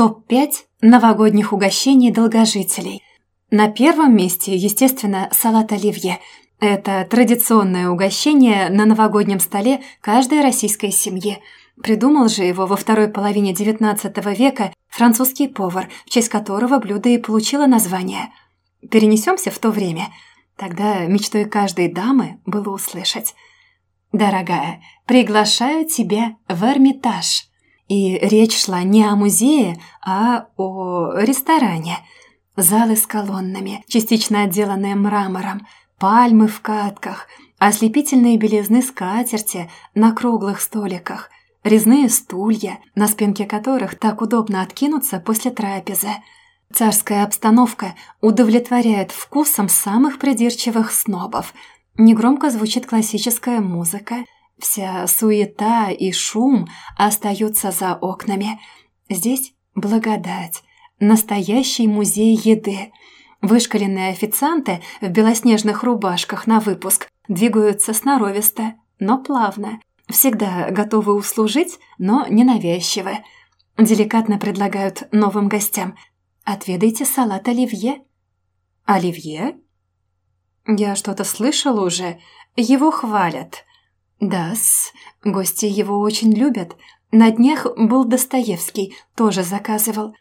Топ-5 новогодних угощений долгожителей. На первом месте, естественно, салат оливье. Это традиционное угощение на новогоднем столе каждой российской семьи. Придумал же его во второй половине XIX века французский повар, в честь которого блюдо и получило название. Перенесемся в то время. Тогда мечтой каждой дамы было услышать. «Дорогая, приглашаю тебя в Эрмитаж». И речь шла не о музее, а о ресторане. Залы с колоннами, частично отделанные мрамором, пальмы в катках, ослепительные белизны скатерти на круглых столиках, резные стулья, на спинке которых так удобно откинуться после трапезы. Царская обстановка удовлетворяет вкусом самых придирчивых снобов. Негромко звучит классическая музыка – Вся суета и шум остаются за окнами. Здесь благодать, настоящий музей еды. Вышкаленные официанты в белоснежных рубашках на выпуск двигаются сноровисто, но плавно. Всегда готовы услужить, но ненавязчиво. Деликатно предлагают новым гостям «Отведайте салат оливье». «Оливье?» «Я что-то слышала уже. Его хвалят». Да-с, гости его очень любят. На днях был Достоевский, тоже заказывал.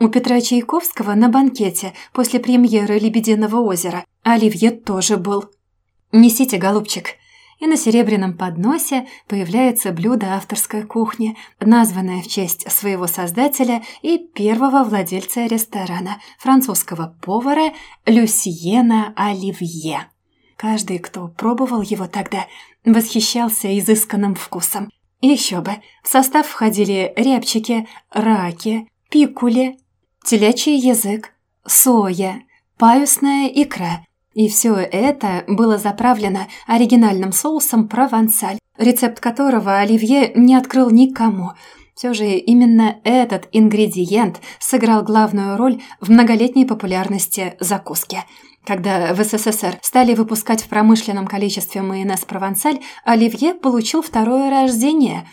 У Петра Чайковского на банкете после премьеры «Лебединого озера» Оливье тоже был. «Несите, голубчик». И на серебряном подносе появляется блюдо авторской кухни, названное в честь своего создателя и первого владельца ресторана, французского повара Люсьена Оливье. Каждый, кто пробовал его тогда, восхищался изысканным вкусом. Еще бы, в состав входили рябчики, раки, пикули, телячий язык, соя, паюсная икра. И все это было заправлено оригинальным соусом провансаль, рецепт которого Оливье не открыл никому. Все же именно этот ингредиент сыграл главную роль в многолетней популярности закуски – когда в СССР стали выпускать в промышленном количестве майонез «Провансаль», Оливье получил второе рождение.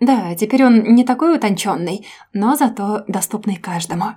Да, теперь он не такой утонченный, но зато доступный каждому.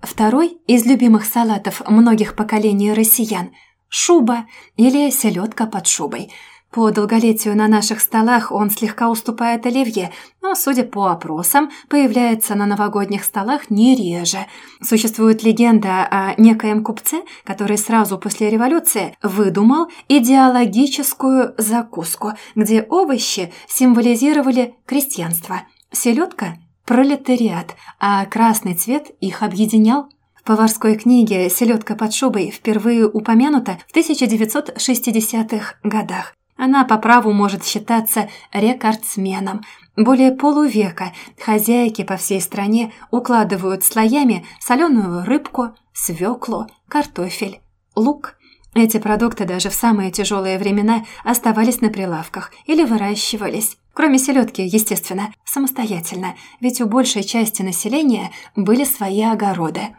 Второй из любимых салатов многих поколений россиян – шуба или селедка под шубой – по долголетию на наших столах он слегка уступает оливье, но, судя по опросам, появляется на новогодних столах не реже. Существует легенда о некоем купце, который сразу после революции выдумал идеологическую закуску, где овощи символизировали крестьянство, селедка – пролетариат, а красный цвет их объединял. В поварской книге «Селедка под шубой» впервые упомянута в 1960-х годах. Она по праву может считаться рекордсменом. Более полувека хозяйки по всей стране укладывают слоями соленую рыбку, свеклу, картофель, лук. Эти продукты даже в самые тяжелые времена оставались на прилавках или выращивались. Кроме селедки, естественно, самостоятельно, ведь у большей части населения были свои огороды.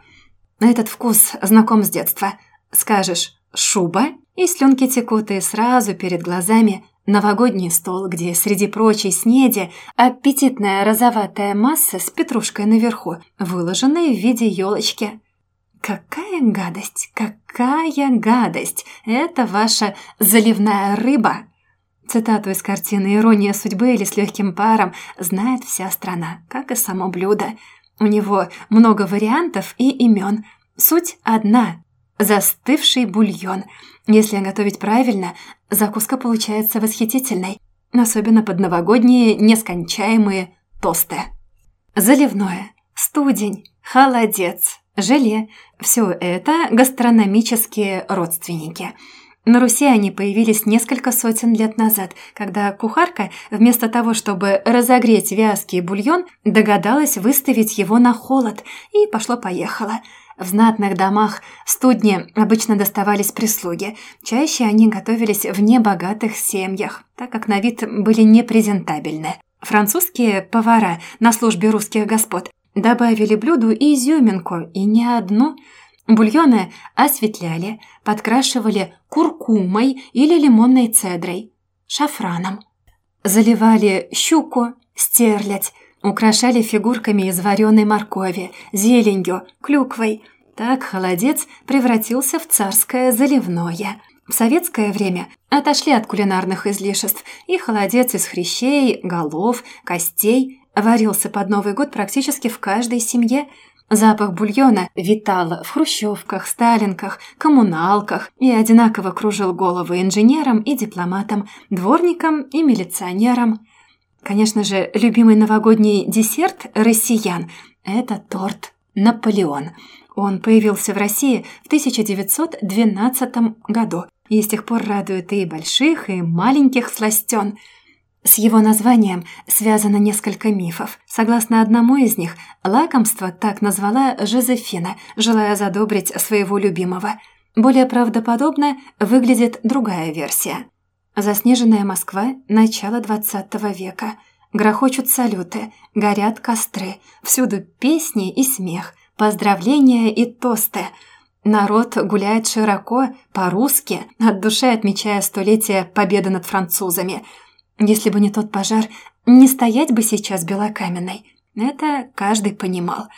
Этот вкус знаком с детства. Скажешь «шуба» и слюнки текут, и сразу перед глазами новогодний стол, где среди прочей снеди аппетитная розоватая масса с петрушкой наверху, выложенная в виде елочки. «Какая гадость! Какая гадость! Это ваша заливная рыба!» Цитату из картины «Ирония судьбы» или «С легким паром» знает вся страна, как и само блюдо. У него много вариантов и имен. Суть одна – застывший бульон – если готовить правильно, закуска получается восхитительной, особенно под новогодние нескончаемые тосты. Заливное, студень, холодец, желе – все это гастрономические родственники. На Руси они появились несколько сотен лет назад, когда кухарка, вместо того, чтобы разогреть вязкий бульон, догадалась выставить его на холод, и пошло-поехало – в знатных домах студни обычно доставались прислуги. Чаще они готовились в небогатых семьях, так как на вид были непрезентабельны. Французские повара на службе русских господ добавили блюду изюминку, и не одну. Бульоны осветляли, подкрашивали куркумой или лимонной цедрой, шафраном. Заливали щуку, стерлядь, украшали фигурками из вареной моркови, зеленью, клюквой. Так холодец превратился в царское заливное. В советское время отошли от кулинарных излишеств, и холодец из хрящей, голов, костей варился под Новый год практически в каждой семье – Запах бульона витал в хрущевках, сталинках, коммуналках и одинаково кружил головы инженерам и дипломатам, дворникам и милиционерам. Конечно же, любимый новогодний десерт россиян – это торт «Наполеон». Он появился в России в 1912 году и с тех пор радует и больших, и маленьких сластен – с его названием связано несколько мифов. Согласно одному из них, лакомство так назвала Жозефина, желая задобрить своего любимого. Более правдоподобно выглядит другая версия. Заснеженная Москва, начало XX века. Грохочут салюты, горят костры, всюду песни и смех, поздравления и тосты. Народ гуляет широко, по-русски, от души отмечая столетие победы над французами – если бы не тот пожар, не стоять бы сейчас белокаменной. Это каждый понимал.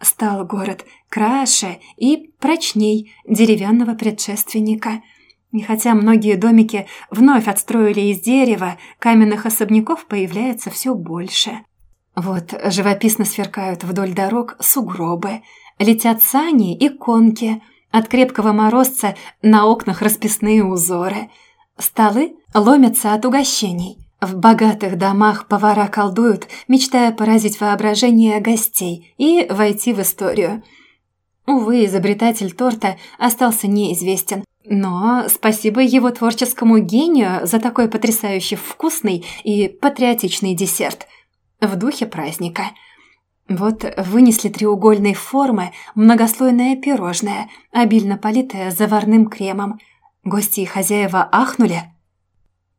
Стал город краше и прочней деревянного предшественника. И хотя многие домики вновь отстроили из дерева, каменных особняков появляется все больше. Вот живописно сверкают вдоль дорог сугробы, летят сани и конки, от крепкого морозца на окнах расписные узоры – Столы ломятся от угощений. В богатых домах повара колдуют, мечтая поразить воображение гостей и войти в историю. Увы, изобретатель торта остался неизвестен, но спасибо его творческому гению за такой потрясающе вкусный и патриотичный десерт. В духе праздника. Вот вынесли треугольной формы многослойное пирожное, обильно политое заварным кремом – Гости и хозяева ахнули.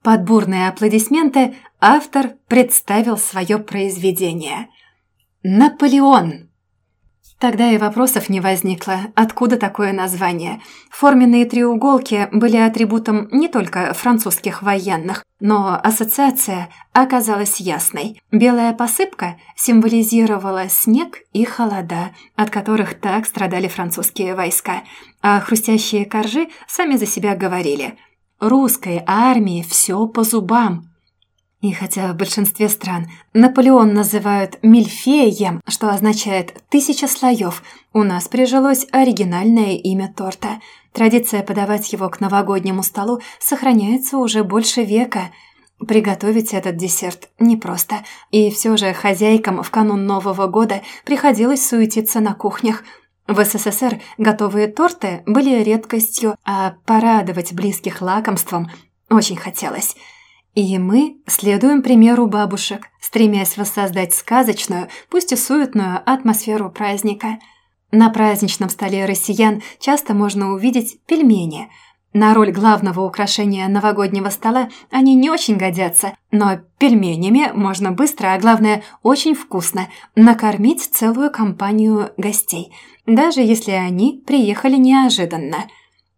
Под бурные аплодисменты автор представил свое произведение. «Наполеон!» Тогда и вопросов не возникло, откуда такое название. Форменные треуголки были атрибутом не только французских военных, но ассоциация оказалась ясной. Белая посыпка символизировала снег и холода, от которых так страдали французские войска, а хрустящие коржи сами за себя говорили «Русской армии все по зубам». И хотя в большинстве стран Наполеон называют «мильфеем», что означает «тысяча слоев», у нас прижилось оригинальное имя торта. Традиция подавать его к новогоднему столу сохраняется уже больше века. Приготовить этот десерт непросто, и все же хозяйкам в канун Нового года приходилось суетиться на кухнях. В СССР готовые торты были редкостью, а порадовать близких лакомством очень хотелось – и мы следуем примеру бабушек, стремясь воссоздать сказочную, пусть и суетную атмосферу праздника. На праздничном столе россиян часто можно увидеть пельмени. На роль главного украшения новогоднего стола они не очень годятся, но пельменями можно быстро, а главное, очень вкусно накормить целую компанию гостей, даже если они приехали неожиданно.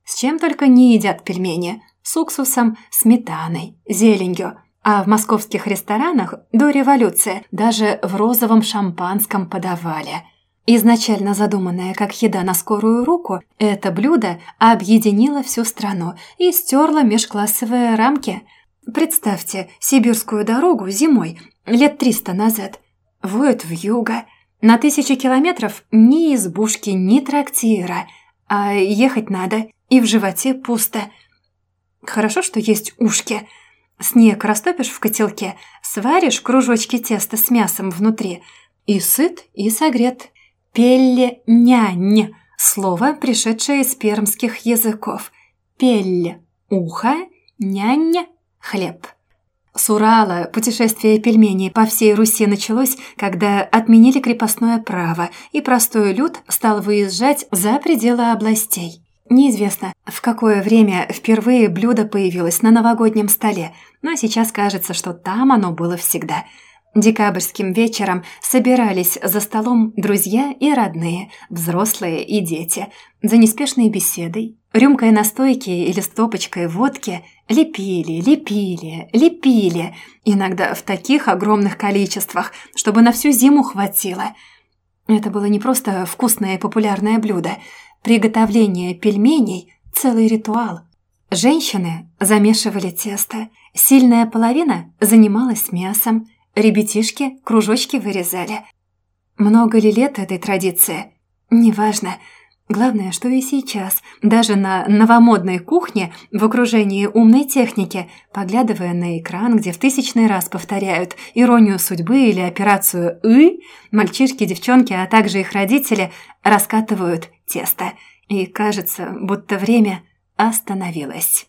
С чем только не едят пельмени – с уксусом, сметаной, зеленью. А в московских ресторанах до революции даже в розовом шампанском подавали. Изначально задуманное как еда на скорую руку, это блюдо объединило всю страну и стерло межклассовые рамки. Представьте сибирскую дорогу зимой, лет триста назад. Воет в юго. На тысячи километров ни избушки, ни трактира. А ехать надо, и в животе пусто – Хорошо, что есть ушки. Снег растопишь в котелке, сваришь кружочки теста с мясом внутри. И сыт, и согрет. Пелле-нянь. Слово, пришедшее из пермских языков. Пелле – ухо, нянь – хлеб. С Урала путешествие пельменей по всей Руси началось, когда отменили крепостное право, и простой люд стал выезжать за пределы областей. Неизвестно, в какое время впервые блюдо появилось на новогоднем столе, но сейчас кажется, что там оно было всегда. Декабрьским вечером собирались за столом друзья и родные, взрослые и дети, за неспешной беседой, рюмкой настойки или стопочкой водки лепили, лепили, лепили, иногда в таких огромных количествах, чтобы на всю зиму хватило. Это было не просто вкусное и популярное блюдо. Приготовление пельменей – целый ритуал. Женщины замешивали тесто, сильная половина занималась мясом – Ребятишки кружочки вырезали. Много ли лет этой традиции? Неважно. Главное, что и сейчас, даже на новомодной кухне, в окружении умной техники, поглядывая на экран, где в тысячный раз повторяют иронию судьбы или операцию «ы», мальчишки, девчонки, а также их родители раскатывают тесто. И кажется, будто время остановилось.